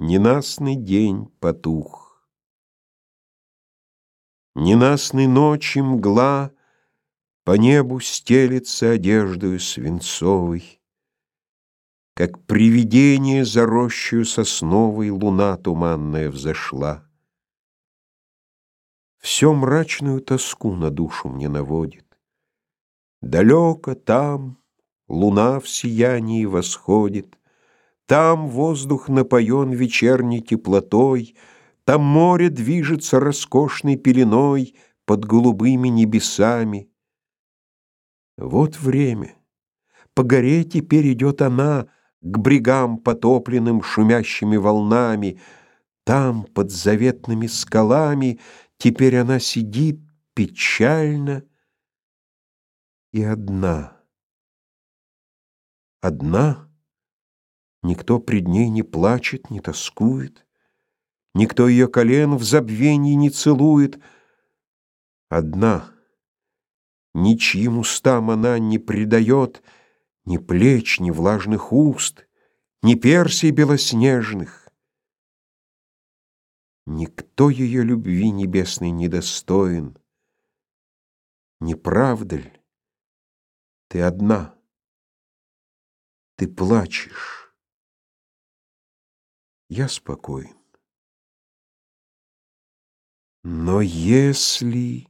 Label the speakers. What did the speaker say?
Speaker 1: Ненастный день потух. Ненастной ночи мгла По небу стелется одеждою свинцовой, Как привидение за рощою сосновой Луна туманная взошла. Все мрачную тоску на душу мне наводит. Далеко там луна в сиянии восходит, там воздух напоен вечерней теплотой, Там море движется роскошной пеленой Под голубыми небесами. Вот время. По горе теперь идет она К брегам, потопленным шумящими волнами. Там, под заветными скалами, Теперь она сидит печально и одна. Одна — Никто пред ней не плачет, не тоскует, Никто ее колен в забвении не целует. Одна, ничьим устам она не предает Ни плеч, ни влажных уст, ни персий белоснежных. Никто ее любви небесной не достоин. Не правда ли? Ты одна. Ты плачешь. Я спокоен. Но если